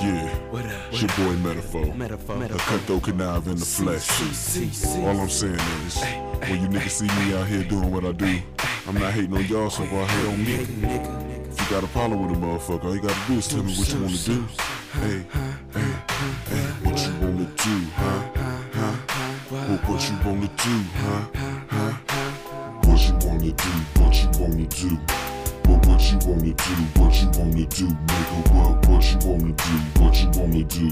Yeah, What up? it's your boy Metaphor. Metaphor. A cutthroat canal in the flesh. All I'm saying is, when you niggas see me out here doing what I do, I'm not hating on y'all, so why hate on me? If you got a problem with a motherfucker, all you gotta do is tell me what you wanna do. Hey, hey, hey, what you wanna do, huh? Huh? What, what you wanna do, huh? Huh? What you wanna do, what you wanna do? What, you wanna do, what you wanna do, nigga? What, what you wanna do, what you wanna do?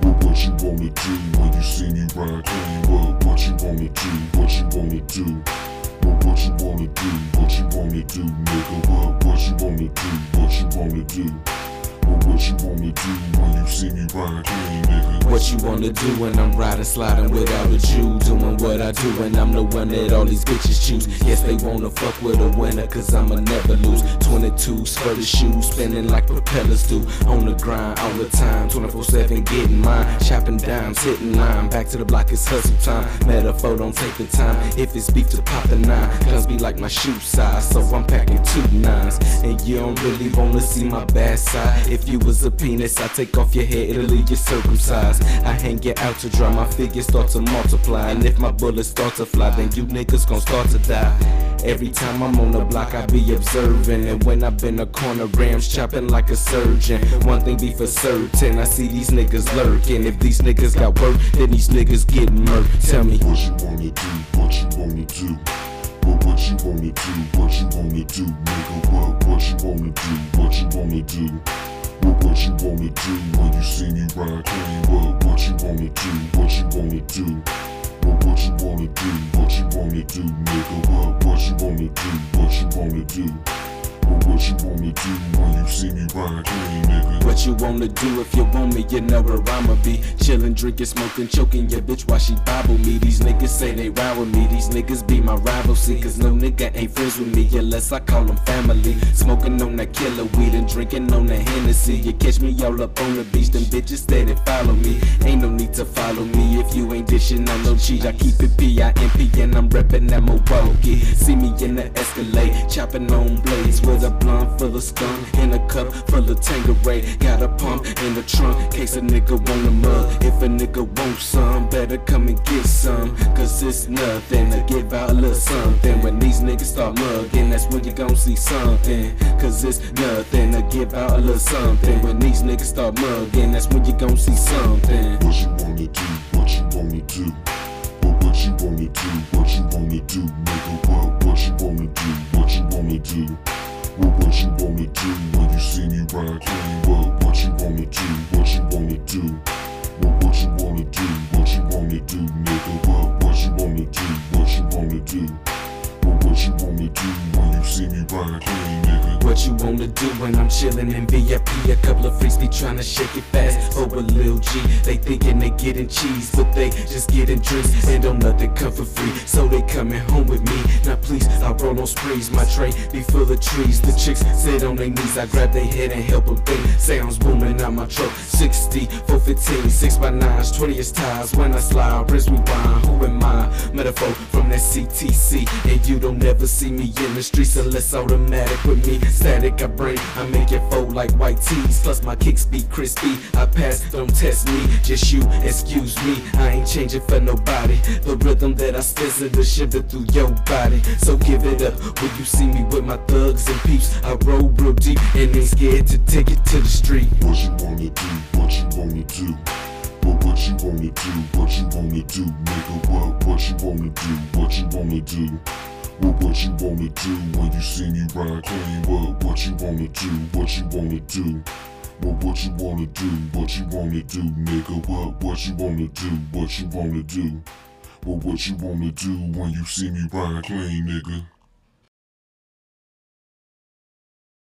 What, what you wanna do when you see me ride clean? What, what you wanna do, what you wanna do? What, what you wanna do, what you wanna do, nigga? What, what you wanna do, what you wanna do? What, you wanna do when you see me ride clean, nigga? What you wanna do when I'm riding, sliding without a Jew? Doing what I do, and I'm the one that all these bitches choose. Yes, they wanna fuck with a winner, cause I'ma never lose. 22s for the shoes, spinning like propellers do. On the grind, all the time, 24 7 getting mine. Chopping dimes, hitting line. Back to the block, it's hustle time. Metaphor, don't take the time. If it's beef to pop the nine, guns be like my shoe size, so I'm packing two nines. And you don't really wanna see my bad side. If you was a penis, I take off your head, it'll leave you circumcised. I hang it out to dry, my figures start to multiply. And if my bullets start to fly, then you niggas gon' start to die. Every time I'm on the block, I be observing. And when I been a corner, rams chopping like a surgeon. One thing be for certain, I see these niggas lurking. If these niggas got work, then these niggas get murked. Tell me, What you wanna do, what you wanna do? What, what you wanna do, what you wanna do, nigga? What, what you wanna do, what you wanna do? What, what you wanna do when you see me ride clean? What, what you wanna do, what you wanna do? What, what you wanna do, what you wanna do, nigga? What, what you wanna do, what you wanna do? What, what you wanna do when you see me nigga? What you wanna do if you want me, you know where I'ma be. Chillin', drinking, smoking, choking your bitch while she bobble me. These niggas say they ride with me, these niggas be my rival. See, cause no nigga ain't friends with me unless I call them family. Smoking on that killer weed and drinking on that Hennessy. You catch me all up on the beach, them bitches steady follow me. Ain't no need to follow me if you ain't dishing on no cheese. I keep it P-I-M-P and I'm reppin' that Milwaukee. See me in the Escalade, chopping on blades with a blunt full of skunk in a cup full of Tanqueray. Got a pump in the trunk, case a nigga want a mug. If a nigga want some, better come and get some. Cause it's nothing to give out a little something. When these niggas start mugging, that's when you gon' see something. Cause it's nothing to give out a little something. When these niggas start mugging, that's when you gon' see something. What you wanna do? What you wanna do? What what you wanna do? What you wanna do, nigga? What what you wanna do? What you wanna do? What what you wanna do when you see me ride clean? What what you wanna do? What you wanna do? What what you wanna do? What you do when I'm chillin' in VIP? A couple of freaks be tryna shake it fast oh, over Lil G. They thinkin' they gettin' cheese, but they just gettin' drinks and don't nothing come for free. So they comin' home with me. Now please, I roll on sprees. My tray be full of trees. The chicks sit on their knees. I grab their head and help them think. Sounds booming out my truck. 60, 415, 6 by 9s, 20 is ties. When I slide, wrist rewind. Who am I? Metaphor from that CTC. And you don't never see me in the streets unless automatic with me. Static I bring, I make it fold like white tees. Plus my kicks be crispy. I pass, don't test me. Just you, excuse me. I ain't changing for nobody. The rhythm that I spit the shiver through your body. So give it up when you see me with my thugs and peeps. I roll real deep and ain't scared to take it to the street. What you wanna do? What you wanna do? What what you wanna do? What you wanna do, nigga? What what you wanna do? What you wanna do? What what you wanna do when you see me ride clean? What what you wanna do? What you wanna do? What what you wanna do? What you wanna do, nigga? What what you wanna do? What you wanna do? What what you wanna do when you see me ride clean, nigga?